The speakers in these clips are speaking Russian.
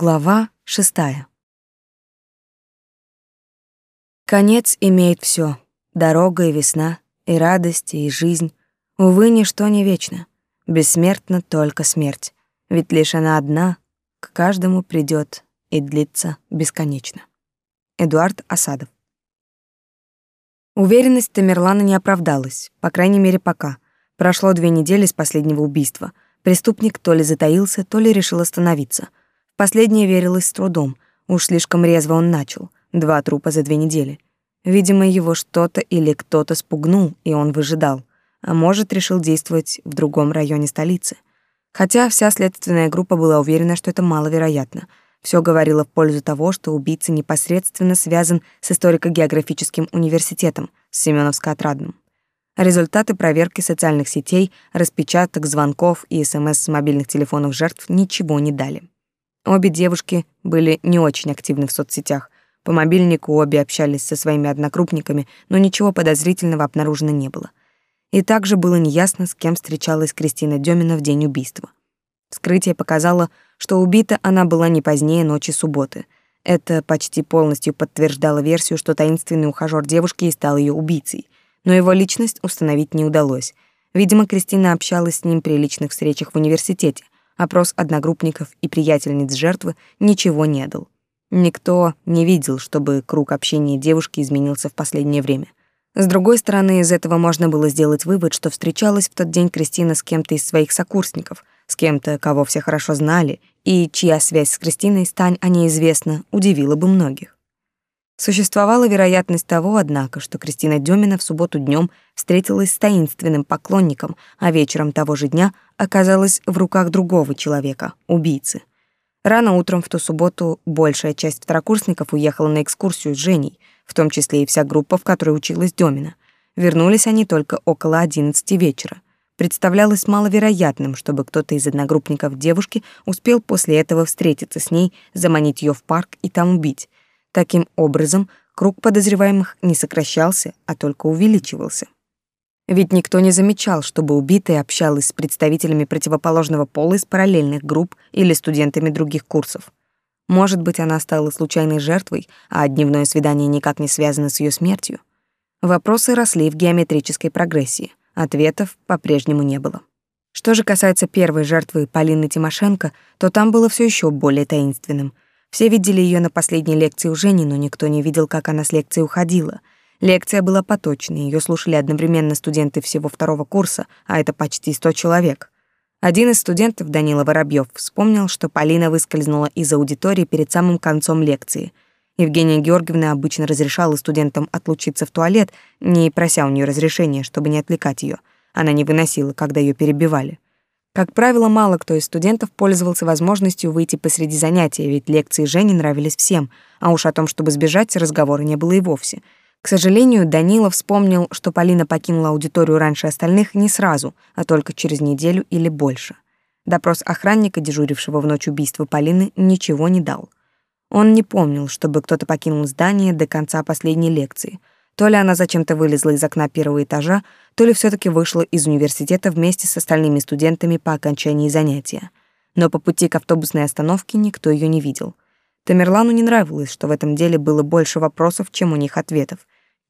Глава шестая. Конец имеет все: дорога и весна, и радость, и жизнь. Увы, ничто не вечно. Бессмертна только смерть. Ведь лишь она одна к каждому придет и длится бесконечно. Эдуард Осадов. Уверенность Тамерлана не оправдалась, по крайней мере, пока. Прошло две недели с последнего убийства. Преступник то ли затаился, то ли решил остановиться — Последнее верилось с трудом. Уж слишком резво он начал. Два трупа за две недели. Видимо, его что-то или кто-то спугнул, и он выжидал. А может, решил действовать в другом районе столицы. Хотя вся следственная группа была уверена, что это маловероятно. Все говорило в пользу того, что убийца непосредственно связан с историко-географическим университетом, с Семёновско-Отрадным. Результаты проверки социальных сетей, распечаток звонков и СМС с мобильных телефонов жертв ничего не дали. Обе девушки были не очень активны в соцсетях. По мобильнику обе общались со своими однокрупниками, но ничего подозрительного обнаружено не было. И также было неясно, с кем встречалась Кристина Демина в день убийства. Вскрытие показало, что убита она была не позднее ночи субботы. Это почти полностью подтверждало версию, что таинственный ухажёр девушки и стал ее убийцей. Но его личность установить не удалось. Видимо, Кристина общалась с ним при личных встречах в университете, Опрос одногруппников и приятельниц жертвы ничего не дал. Никто не видел, чтобы круг общения девушки изменился в последнее время. С другой стороны, из этого можно было сделать вывод, что встречалась в тот день Кристина с кем-то из своих сокурсников, с кем-то, кого все хорошо знали, и чья связь с Кристиной, стань о ней известна, удивила бы многих. Существовала вероятность того, однако, что Кристина Демина в субботу днем встретилась с таинственным поклонником, а вечером того же дня оказалась в руках другого человека, убийцы. Рано утром в ту субботу большая часть второкурсников уехала на экскурсию с Женей, в том числе и вся группа, в которой училась Демина. Вернулись они только около одиннадцати вечера. Представлялось маловероятным, чтобы кто-то из одногруппников девушки успел после этого встретиться с ней, заманить ее в парк и там убить — Таким образом, круг подозреваемых не сокращался, а только увеличивался. Ведь никто не замечал, чтобы убитая общалась с представителями противоположного пола из параллельных групп или студентами других курсов. Может быть, она стала случайной жертвой, а дневное свидание никак не связано с ее смертью. Вопросы росли в геометрической прогрессии. Ответов по-прежнему не было. Что же касается первой жертвы Полины Тимошенко, то там было все еще более таинственным — все видели ее на последней лекции у Жени, но никто не видел, как она с лекции уходила. Лекция была поточной, ее слушали одновременно студенты всего второго курса, а это почти сто человек. Один из студентов, Данила Воробьев, вспомнил, что Полина выскользнула из аудитории перед самым концом лекции. Евгения Георгиевна обычно разрешала студентам отлучиться в туалет, не прося у нее разрешения, чтобы не отвлекать ее. Она не выносила, когда ее перебивали. Как правило, мало кто из студентов пользовался возможностью выйти посреди занятия, ведь лекции Жени нравились всем, а уж о том, чтобы сбежать, разговора не было и вовсе. К сожалению, Данила вспомнил, что Полина покинула аудиторию раньше остальных не сразу, а только через неделю или больше. Допрос охранника, дежурившего в ночь убийства Полины, ничего не дал. Он не помнил, чтобы кто-то покинул здание до конца последней лекции — то ли она зачем-то вылезла из окна первого этажа, то ли все таки вышла из университета вместе с остальными студентами по окончании занятия. Но по пути к автобусной остановке никто ее не видел. Тамерлану не нравилось, что в этом деле было больше вопросов, чем у них ответов.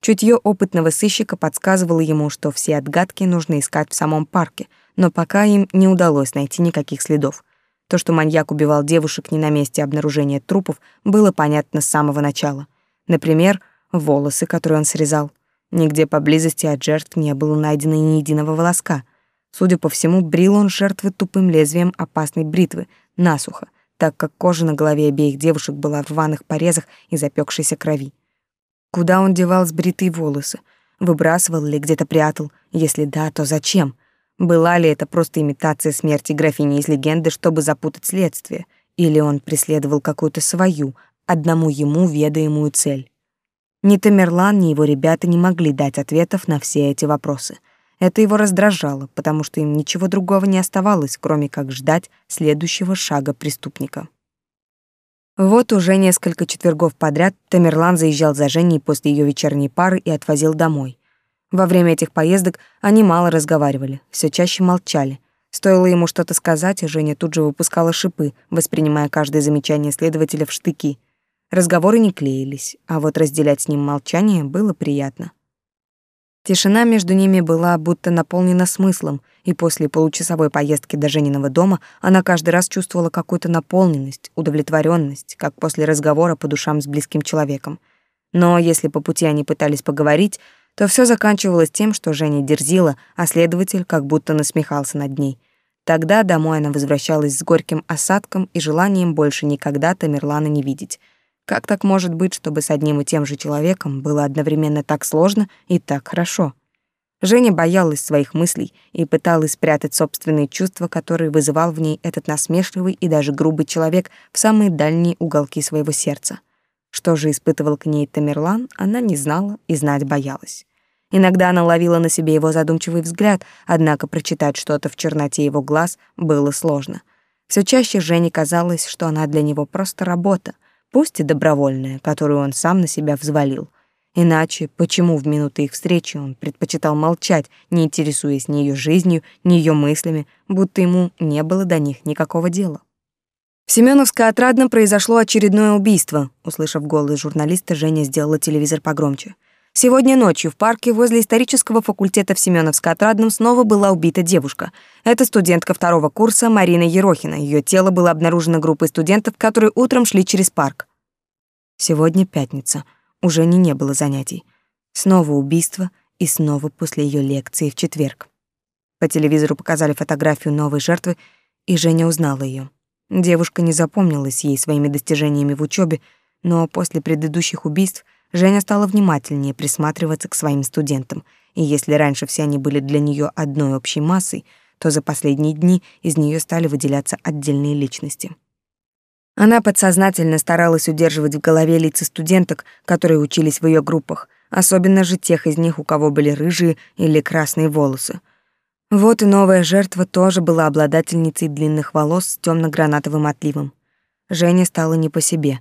Чутье опытного сыщика подсказывало ему, что все отгадки нужно искать в самом парке, но пока им не удалось найти никаких следов. То, что маньяк убивал девушек не на месте обнаружения трупов, было понятно с самого начала. Например, волосы, которые он срезал. Нигде поблизости от жертв не было найдено ни единого волоска. Судя по всему, брил он жертвы тупым лезвием опасной бритвы, насухо, так как кожа на голове обеих девушек была в рваных порезах и запекшейся крови. Куда он девал сбритые волосы? Выбрасывал или где-то прятал? Если да, то зачем? Была ли это просто имитация смерти графини из легенды, чтобы запутать следствие? Или он преследовал какую-то свою, одному ему ведаемую цель? Ни Тамерлан, ни его ребята не могли дать ответов на все эти вопросы. Это его раздражало, потому что им ничего другого не оставалось, кроме как ждать следующего шага преступника. Вот уже несколько четвергов подряд Тамерлан заезжал за Женей после ее вечерней пары и отвозил домой. Во время этих поездок они мало разговаривали, все чаще молчали. Стоило ему что-то сказать, Женя тут же выпускала шипы, воспринимая каждое замечание следователя в штыки. Разговоры не клеились, а вот разделять с ним молчание было приятно. Тишина между ними была будто наполнена смыслом, и после получасовой поездки до Жениного дома она каждый раз чувствовала какую-то наполненность, удовлетворенность, как после разговора по душам с близким человеком. Но если по пути они пытались поговорить, то все заканчивалось тем, что Женя дерзила, а следователь как будто насмехался над ней. Тогда домой она возвращалась с горьким осадком и желанием больше никогда Тамерлана не видеть. Как так может быть, чтобы с одним и тем же человеком было одновременно так сложно и так хорошо? Женя боялась своих мыслей и пыталась спрятать собственные чувства, которые вызывал в ней этот насмешливый и даже грубый человек в самые дальние уголки своего сердца. Что же испытывал к ней Тамерлан, она не знала и знать боялась. Иногда она ловила на себе его задумчивый взгляд, однако прочитать что-то в черноте его глаз было сложно. Все чаще Жене казалось, что она для него просто работа, пусть и добровольная, которую он сам на себя взвалил. Иначе почему в минуты их встречи он предпочитал молчать, не интересуясь ни ее жизнью, ни ее мыслями, будто ему не было до них никакого дела? В Семеновско-Отрадном произошло очередное убийство. Услышав голос журналиста, Женя сделала телевизор погромче. Сегодня ночью в парке возле исторического факультета в Семеновско-Отрадном снова была убита девушка. Это студентка второго курса Марина Ерохина. Ее тело было обнаружено группой студентов, которые утром шли через парк. Сегодня пятница. Уже не не было занятий. Снова убийство и снова после ее лекции в четверг. По телевизору показали фотографию новой жертвы, и Женя узнала ее. Девушка не запомнилась ей своими достижениями в учебе, но после предыдущих убийств Женя стала внимательнее присматриваться к своим студентам, и если раньше все они были для нее одной общей массой, то за последние дни из нее стали выделяться отдельные личности. Она подсознательно старалась удерживать в голове лица студенток, которые учились в ее группах, особенно же тех из них, у кого были рыжие или красные волосы. Вот и новая жертва тоже была обладательницей длинных волос с темно-гранатовым отливом. Женя стала не по себе.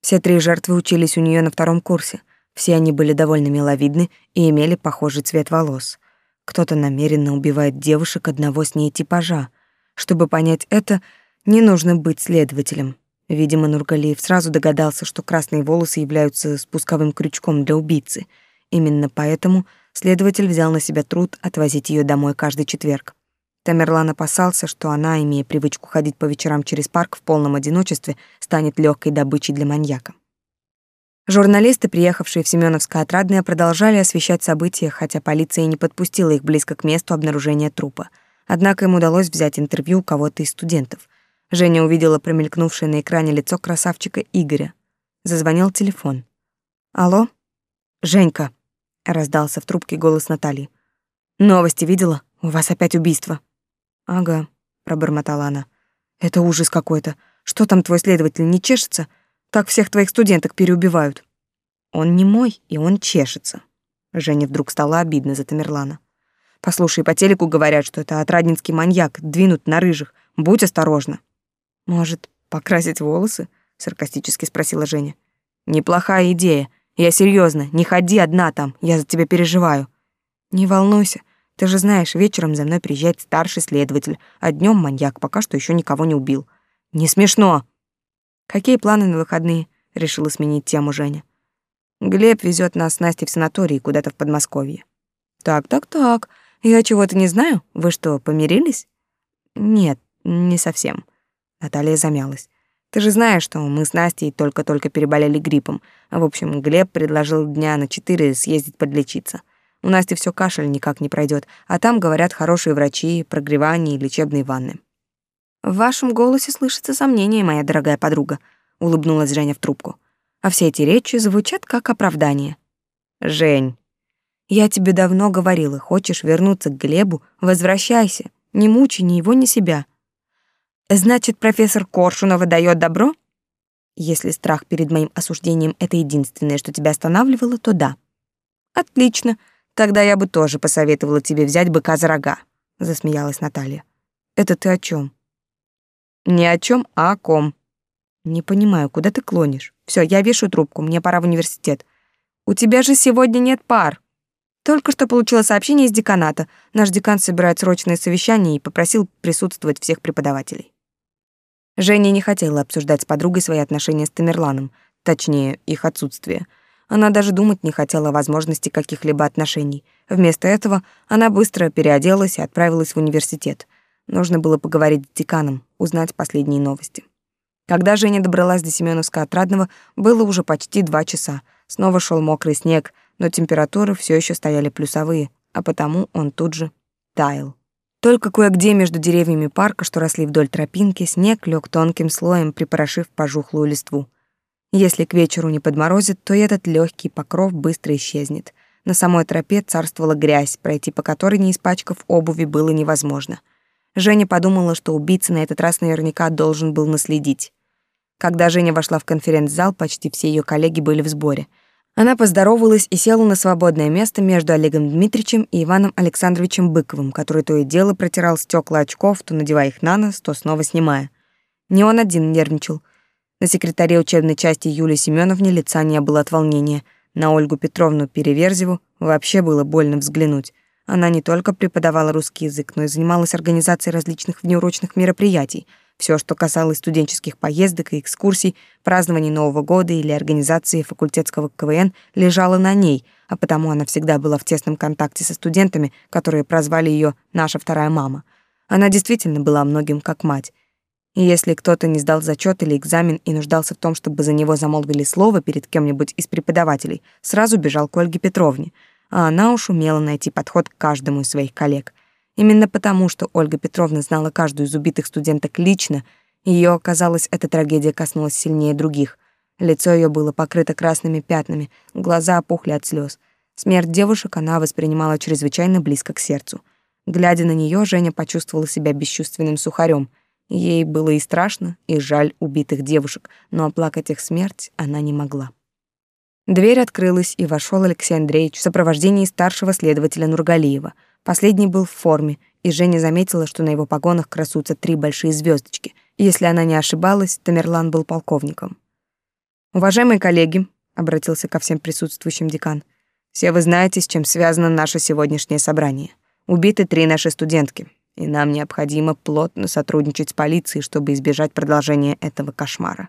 Все три жертвы учились у нее на втором курсе. Все они были довольно миловидны и имели похожий цвет волос. Кто-то намеренно убивает девушек одного с ней типажа. Чтобы понять это, не нужно быть следователем. Видимо, Нургалиев сразу догадался, что красные волосы являются спусковым крючком для убийцы. Именно поэтому Следователь взял на себя труд отвозить ее домой каждый четверг. Тамерлан опасался, что она, имея привычку ходить по вечерам через парк в полном одиночестве, станет легкой добычей для маньяка. Журналисты, приехавшие в Семеновско-Отрадное, продолжали освещать события, хотя полиция не подпустила их близко к месту обнаружения трупа. Однако им удалось взять интервью у кого-то из студентов. Женя увидела промелькнувшее на экране лицо красавчика Игоря. Зазвонил телефон. «Алло? Женька, раздался в трубке голос Натальи. Новости видела? У вас опять убийство. Ага, пробормотала она. Это ужас какой-то. Что там твой следователь не чешется? Как всех твоих студенток переубивают. Он не мой, и он чешется. Жене вдруг стало обидно за Тамерлана. Послушай, по телеку говорят, что это отраднинский маньяк, двинут на рыжих. Будь осторожна. Может, покрасить волосы? саркастически спросила Женя. Неплохая идея. Я серьезно, не ходи одна там, я за тебя переживаю. Не волнуйся, ты же знаешь, вечером за мной приезжает старший следователь, а днем маньяк пока что еще никого не убил. Не смешно. Какие планы на выходные? Решила сменить тему Женя. Глеб везет нас с Настей в санаторий куда-то в Подмосковье. Так, так, так. Я чего-то не знаю. Вы что, помирились? Нет, не совсем. Наталья замялась. Ты же знаешь, что мы с Настей только-только переболели гриппом. В общем, Глеб предложил дня на четыре съездить подлечиться. У Насти все кашель никак не пройдет, а там, говорят, хорошие врачи, прогревание и лечебные ванны. В вашем голосе слышится сомнение, моя дорогая подруга, улыбнулась Женя в трубку. А все эти речи звучат как оправдание. Жень, я тебе давно говорила, хочешь вернуться к Глебу, возвращайся. Не мучай ни его, ни себя. Значит, профессор Коршунова дает добро? Если страх перед моим осуждением — это единственное, что тебя останавливало, то да. Отлично. Тогда я бы тоже посоветовала тебе взять быка за рога, засмеялась Наталья. Это ты о чем? Не о чем, а о ком. Не понимаю, куда ты клонишь. Все, я вешу трубку, мне пора в университет. У тебя же сегодня нет пар. Только что получила сообщение из деканата. Наш декан собирает срочное совещание и попросил присутствовать всех преподавателей. Женя не хотела обсуждать с подругой свои отношения с Тамерланом, точнее, их отсутствие. Она даже думать не хотела о возможности каких-либо отношений. Вместо этого она быстро переоделась и отправилась в университет. Нужно было поговорить с деканом, узнать последние новости. Когда Женя добралась до Семёновска-Отрадного, было уже почти два часа. Снова шел мокрый снег, но температуры все еще стояли плюсовые, а потому он тут же таял. Только кое-где между деревьями парка, что росли вдоль тропинки, снег лег тонким слоем, припорошив пожухлую листву. Если к вечеру не подморозит, то этот легкий покров быстро исчезнет. На самой тропе царствовала грязь, пройти по которой, не испачкав обуви, было невозможно. Женя подумала, что убийца на этот раз наверняка должен был наследить. Когда Женя вошла в конференц-зал, почти все ее коллеги были в сборе. Она поздоровалась и села на свободное место между Олегом Дмитриевичем и Иваном Александровичем Быковым, который то и дело протирал стекла очков, то надевая их на нос, то снова снимая. Не он один нервничал. На секретаре учебной части Юлии Семеновне лица не было от волнения. На Ольгу Петровну Переверзеву вообще было больно взглянуть. Она не только преподавала русский язык, но и занималась организацией различных внеурочных мероприятий — все, что касалось студенческих поездок и экскурсий, празднований Нового года или организации факультетского КВН, лежало на ней, а потому она всегда была в тесном контакте со студентами, которые прозвали ее «наша вторая мама». Она действительно была многим как мать. И если кто-то не сдал зачет или экзамен и нуждался в том, чтобы за него замолвили слово перед кем-нибудь из преподавателей, сразу бежал к Ольге Петровне, а она уж умела найти подход к каждому из своих коллег — Именно потому, что Ольга Петровна знала каждую из убитых студенток лично, ее, казалось, эта трагедия коснулась сильнее других. Лицо ее было покрыто красными пятнами, глаза опухли от слез. Смерть девушек она воспринимала чрезвычайно близко к сердцу. Глядя на нее, Женя почувствовала себя бесчувственным сухарем. Ей было и страшно, и жаль убитых девушек, но оплакать их смерть она не могла. Дверь открылась, и вошел Алексей Андреевич в сопровождении старшего следователя Нургалиева — Последний был в форме, и Женя заметила, что на его погонах красуются три большие звездочки. Если она не ошибалась, Тамерлан был полковником. «Уважаемые коллеги», — обратился ко всем присутствующим декан, «все вы знаете, с чем связано наше сегодняшнее собрание. Убиты три наши студентки, и нам необходимо плотно сотрудничать с полицией, чтобы избежать продолжения этого кошмара.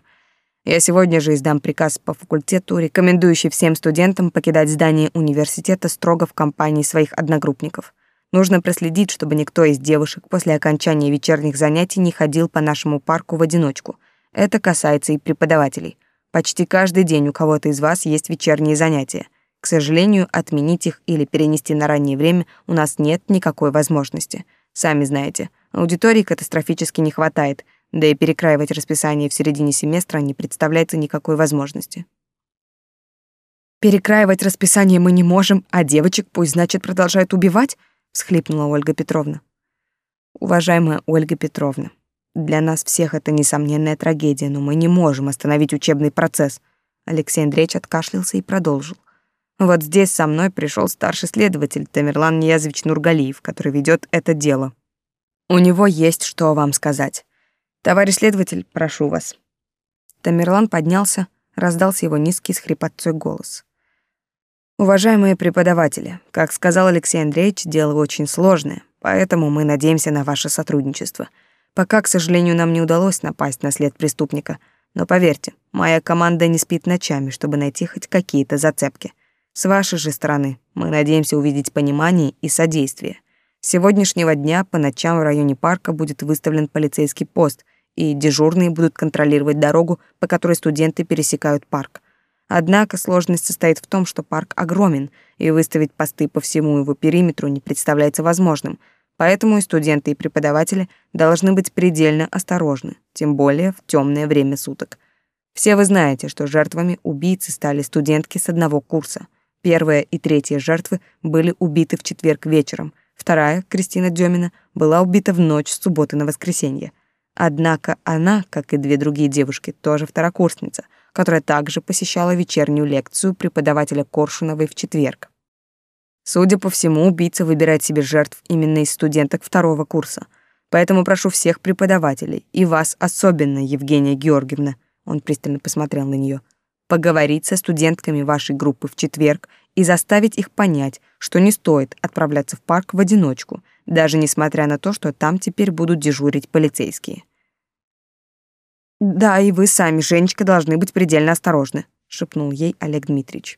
Я сегодня же издам приказ по факультету, рекомендующий всем студентам покидать здание университета строго в компании своих одногруппников. Нужно проследить, чтобы никто из девушек после окончания вечерних занятий не ходил по нашему парку в одиночку. Это касается и преподавателей. Почти каждый день у кого-то из вас есть вечерние занятия. К сожалению, отменить их или перенести на раннее время у нас нет никакой возможности. Сами знаете, аудитории катастрофически не хватает, да и перекраивать расписание в середине семестра не представляется никакой возможности. Перекраивать расписание мы не можем, а девочек пусть, значит, продолжают убивать? всхлипнула Ольга Петровна. Уважаемая Ольга Петровна, для нас всех это несомненная трагедия, но мы не можем остановить учебный процесс. Алексей Андреевич откашлялся и продолжил. Вот здесь со мной пришел старший следователь Тамерлан Ниязович Нургалиев, который ведет это дело. У него есть что вам сказать. Товарищ следователь, прошу вас. Тамерлан поднялся, раздался его низкий с хрипотцой голос. Уважаемые преподаватели, как сказал Алексей Андреевич, дело очень сложное, поэтому мы надеемся на ваше сотрудничество. Пока, к сожалению, нам не удалось напасть на след преступника, но поверьте, моя команда не спит ночами, чтобы найти хоть какие-то зацепки. С вашей же стороны мы надеемся увидеть понимание и содействие. С сегодняшнего дня по ночам в районе парка будет выставлен полицейский пост, и дежурные будут контролировать дорогу, по которой студенты пересекают парк. Однако сложность состоит в том, что парк огромен, и выставить посты по всему его периметру не представляется возможным, поэтому и студенты, и преподаватели должны быть предельно осторожны, тем более в темное время суток. Все вы знаете, что жертвами убийцы стали студентки с одного курса. Первая и третья жертвы были убиты в четверг вечером, вторая, Кристина Демина, была убита в ночь с субботы на воскресенье. Однако она, как и две другие девушки, тоже второкурсница — которая также посещала вечернюю лекцию преподавателя Коршуновой в четверг. Судя по всему, убийца выбирает себе жертв именно из студенток второго курса. Поэтому прошу всех преподавателей, и вас особенно, Евгения Георгиевна, он пристально посмотрел на нее, поговорить со студентками вашей группы в четверг и заставить их понять, что не стоит отправляться в парк в одиночку, даже несмотря на то, что там теперь будут дежурить полицейские. «Да, и вы сами, Женечка, должны быть предельно осторожны», — шепнул ей Олег Дмитриевич.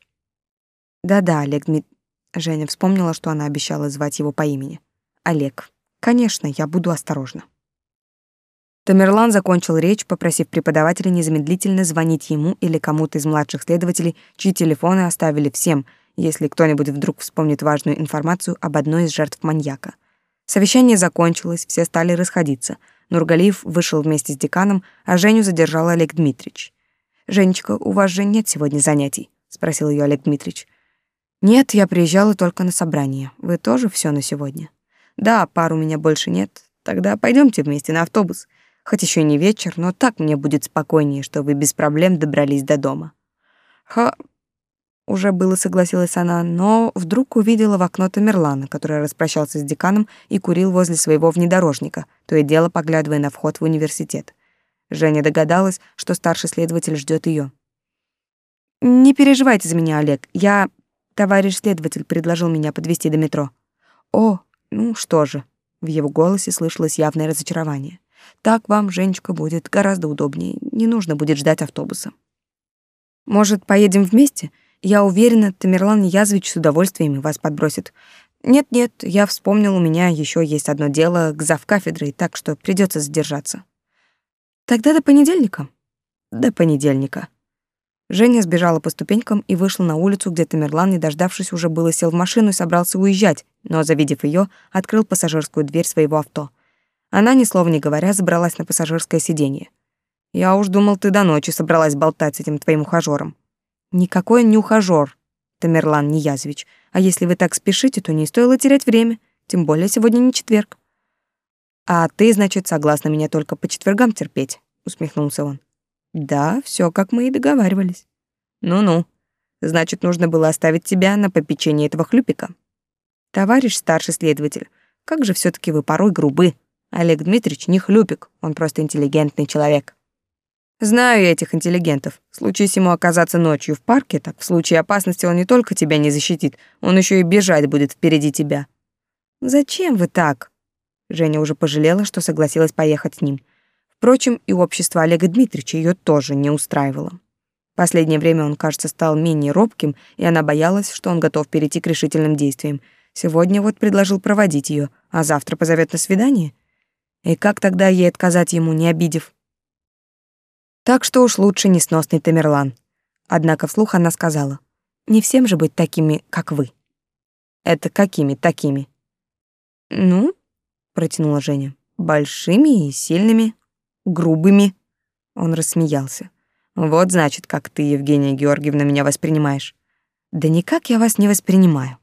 «Да-да, Олег Дмит...» Женя вспомнила, что она обещала звать его по имени. «Олег, конечно, я буду осторожна». Тамерлан закончил речь, попросив преподавателя незамедлительно звонить ему или кому-то из младших следователей, чьи телефоны оставили всем, если кто-нибудь вдруг вспомнит важную информацию об одной из жертв маньяка. Совещание закончилось, все стали расходиться. Нургалиев вышел вместе с деканом, а Женю задержал Олег Дмитриевич. «Женечка, у вас же нет сегодня занятий?» — спросил ее Олег Дмитриевич. «Нет, я приезжала только на собрание. Вы тоже все на сегодня?» «Да, пар у меня больше нет. Тогда пойдемте вместе на автобус. Хоть еще не вечер, но так мне будет спокойнее, что вы без проблем добрались до дома. Ха... Уже было согласилась она, но вдруг увидела в окно Тамерлана, который распрощался с деканом и курил возле своего внедорожника, то и дело поглядывая на вход в университет. Женя догадалась, что старший следователь ждет ее. «Не переживайте за меня, Олег. Я... Товарищ следователь предложил меня подвести до метро». «О, ну что же». В его голосе слышалось явное разочарование. Так вам, Женечка, будет гораздо удобнее. Не нужно будет ждать автобуса. Может, поедем вместе? Я уверена, Тамерлан Язвич с удовольствием вас подбросит. Нет-нет, я вспомнил, у меня еще есть одно дело к завкафедрой, так что придется задержаться. Тогда до понедельника. До понедельника. Женя сбежала по ступенькам и вышла на улицу, где Тамерлан, не дождавшись, уже было сел в машину и собрался уезжать, но, завидев ее, открыл пассажирскую дверь своего авто — она, ни слова не говоря, забралась на пассажирское сиденье. «Я уж думал, ты до ночи собралась болтать с этим твоим ухажёром». «Никакой не ухажёр, Тамерлан Ниязович. А если вы так спешите, то не стоило терять время, тем более сегодня не четверг». «А ты, значит, согласна меня только по четвергам терпеть?» — усмехнулся он. «Да, все, как мы и договаривались». «Ну-ну. Значит, нужно было оставить тебя на попечение этого хлюпика». «Товарищ старший следователь, как же все таки вы порой грубы», Олег Дмитриевич не хлюпик, он просто интеллигентный человек. Знаю я этих интеллигентов. Случись ему оказаться ночью в парке, так в случае опасности он не только тебя не защитит, он еще и бежать будет впереди тебя. Зачем вы так? Женя уже пожалела, что согласилась поехать с ним. Впрочем, и общество Олега Дмитриевича ее тоже не устраивало. Последнее время он, кажется, стал менее робким, и она боялась, что он готов перейти к решительным действиям. Сегодня вот предложил проводить ее, а завтра позовет на свидание — и как тогда ей отказать ему, не обидев? Так что уж лучше несносный Тамерлан. Однако вслух она сказала, «Не всем же быть такими, как вы». «Это какими такими?» «Ну», — протянула Женя, «большими и сильными, грубыми». Он рассмеялся. «Вот, значит, как ты, Евгения Георгиевна, меня воспринимаешь». «Да никак я вас не воспринимаю.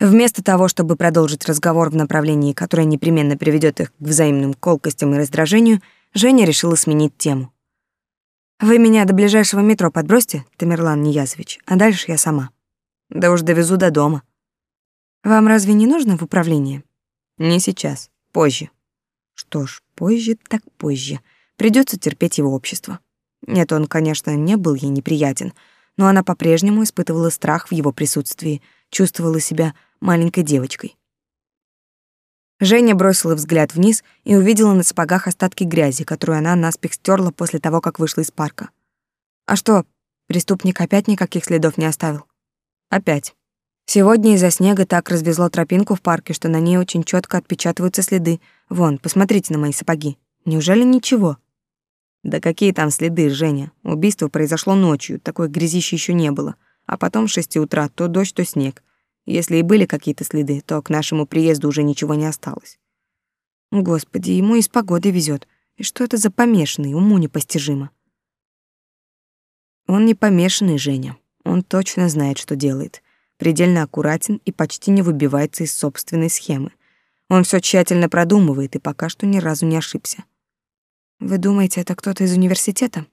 Вместо того, чтобы продолжить разговор в направлении, которое непременно приведет их к взаимным колкостям и раздражению, Женя решила сменить тему. «Вы меня до ближайшего метро подбросьте, Тамерлан Ниязович, а дальше я сама. Да уж довезу до дома. Вам разве не нужно в управление?» «Не сейчас, позже». Что ж, позже так позже. Придется терпеть его общество. Нет, он, конечно, не был ей неприятен, но она по-прежнему испытывала страх в его присутствии, чувствовала себя маленькой девочкой. Женя бросила взгляд вниз и увидела на сапогах остатки грязи, которую она наспех стерла после того, как вышла из парка. А что, преступник опять никаких следов не оставил? Опять. Сегодня из-за снега так развезло тропинку в парке, что на ней очень четко отпечатываются следы. Вон, посмотрите на мои сапоги. Неужели ничего? Да какие там следы, Женя? Убийство произошло ночью, такой грязищи еще не было. А потом с шести утра то дождь, то снег. Если и были какие-то следы, то к нашему приезду уже ничего не осталось. Господи, ему и с погодой везет. И что это за помешанный, уму непостижимо. Он не помешанный, Женя. Он точно знает, что делает. Предельно аккуратен и почти не выбивается из собственной схемы. Он все тщательно продумывает и пока что ни разу не ошибся. Вы думаете, это кто-то из университета?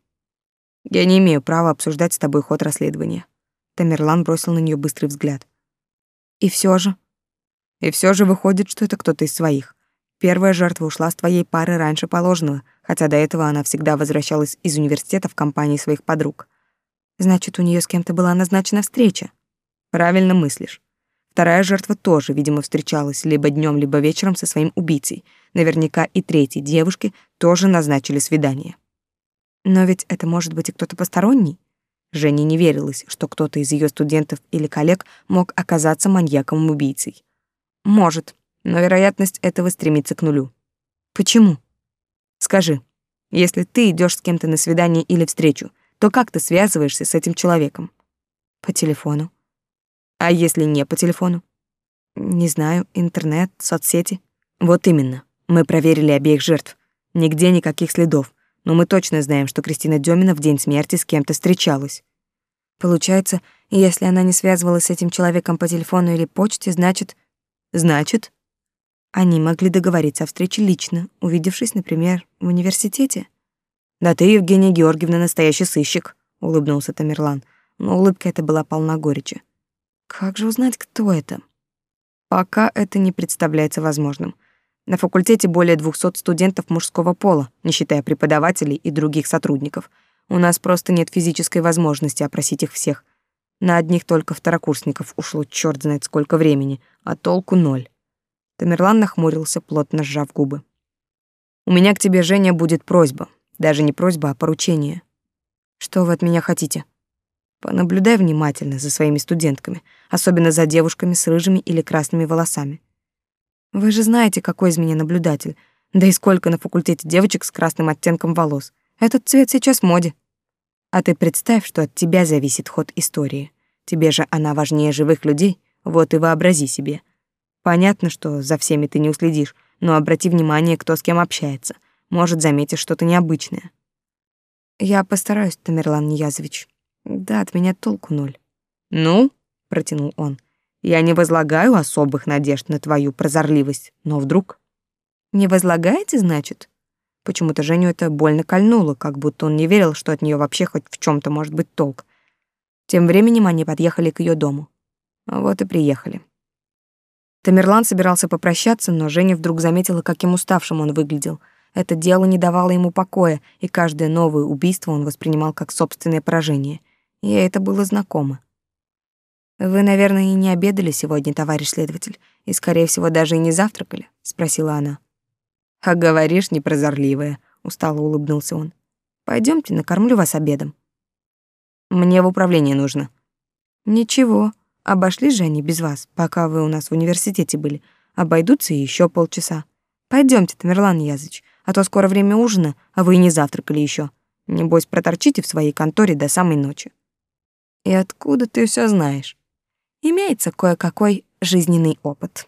Я не имею права обсуждать с тобой ход расследования. Тамерлан бросил на нее быстрый взгляд. И все же... И все же выходит, что это кто-то из своих. Первая жертва ушла с твоей пары раньше положенного, хотя до этого она всегда возвращалась из университета в компании своих подруг. Значит, у нее с кем-то была назначена встреча. Правильно мыслишь. Вторая жертва тоже, видимо, встречалась либо днем, либо вечером со своим убийцей. Наверняка и третьей девушке тоже назначили свидание. Но ведь это может быть и кто-то посторонний. Жене не верилось, что кто-то из ее студентов или коллег мог оказаться маньяком-убийцей. Может, но вероятность этого стремится к нулю. Почему? Скажи, если ты идешь с кем-то на свидание или встречу, то как ты связываешься с этим человеком? По телефону. А если не по телефону? Не знаю, интернет, соцсети. Вот именно. Мы проверили обеих жертв. Нигде никаких следов. Но мы точно знаем, что Кристина Демина в день смерти с кем-то встречалась. Получается, если она не связывалась с этим человеком по телефону или почте, значит... Значит? Они могли договориться о встрече лично, увидевшись, например, в университете. «Да ты, Евгения Георгиевна, настоящий сыщик», — улыбнулся Тамерлан, но улыбка эта была полна горечи. «Как же узнать, кто это?» «Пока это не представляется возможным. На факультете более 200 студентов мужского пола, не считая преподавателей и других сотрудников. У нас просто нет физической возможности опросить их всех. На одних только второкурсников ушло черт знает сколько времени, а толку ноль. Тамерлан нахмурился, плотно сжав губы. «У меня к тебе, Женя, будет просьба. Даже не просьба, а поручение». «Что вы от меня хотите?» «Понаблюдай внимательно за своими студентками, особенно за девушками с рыжими или красными волосами. Вы же знаете, какой из меня наблюдатель. Да и сколько на факультете девочек с красным оттенком волос. Этот цвет сейчас в моде. А ты представь, что от тебя зависит ход истории. Тебе же она важнее живых людей, вот и вообрази себе. Понятно, что за всеми ты не уследишь, но обрати внимание, кто с кем общается. Может, заметишь что-то необычное. Я постараюсь, Тамерлан Ниязович. Да, от меня толку ноль. Ну, протянул он. Я не возлагаю особых надежд на твою прозорливость, но вдруг Не возлагаете, значит? Почему-то Женю это больно кольнуло, как будто он не верил, что от нее вообще хоть в чем то может быть толк. Тем временем они подъехали к ее дому. Вот и приехали. Тамерлан собирался попрощаться, но Женя вдруг заметила, каким уставшим он выглядел. Это дело не давало ему покоя, и каждое новое убийство он воспринимал как собственное поражение. И это было знакомо. «Вы, наверное, и не обедали сегодня, товарищ следователь, и, скорее всего, даже и не завтракали?» — спросила она. «А говоришь, непрозорливая», — устало улыбнулся он. Пойдемте, накормлю вас обедом». «Мне в управление нужно». «Ничего, Обошлись же они без вас, пока вы у нас в университете были. Обойдутся еще полчаса. Пойдемте, Тамерлан Языч, а то скоро время ужина, а вы и не завтракали еще. Небось, проторчите в своей конторе до самой ночи. И откуда ты все знаешь? Имеется кое-какой жизненный опыт.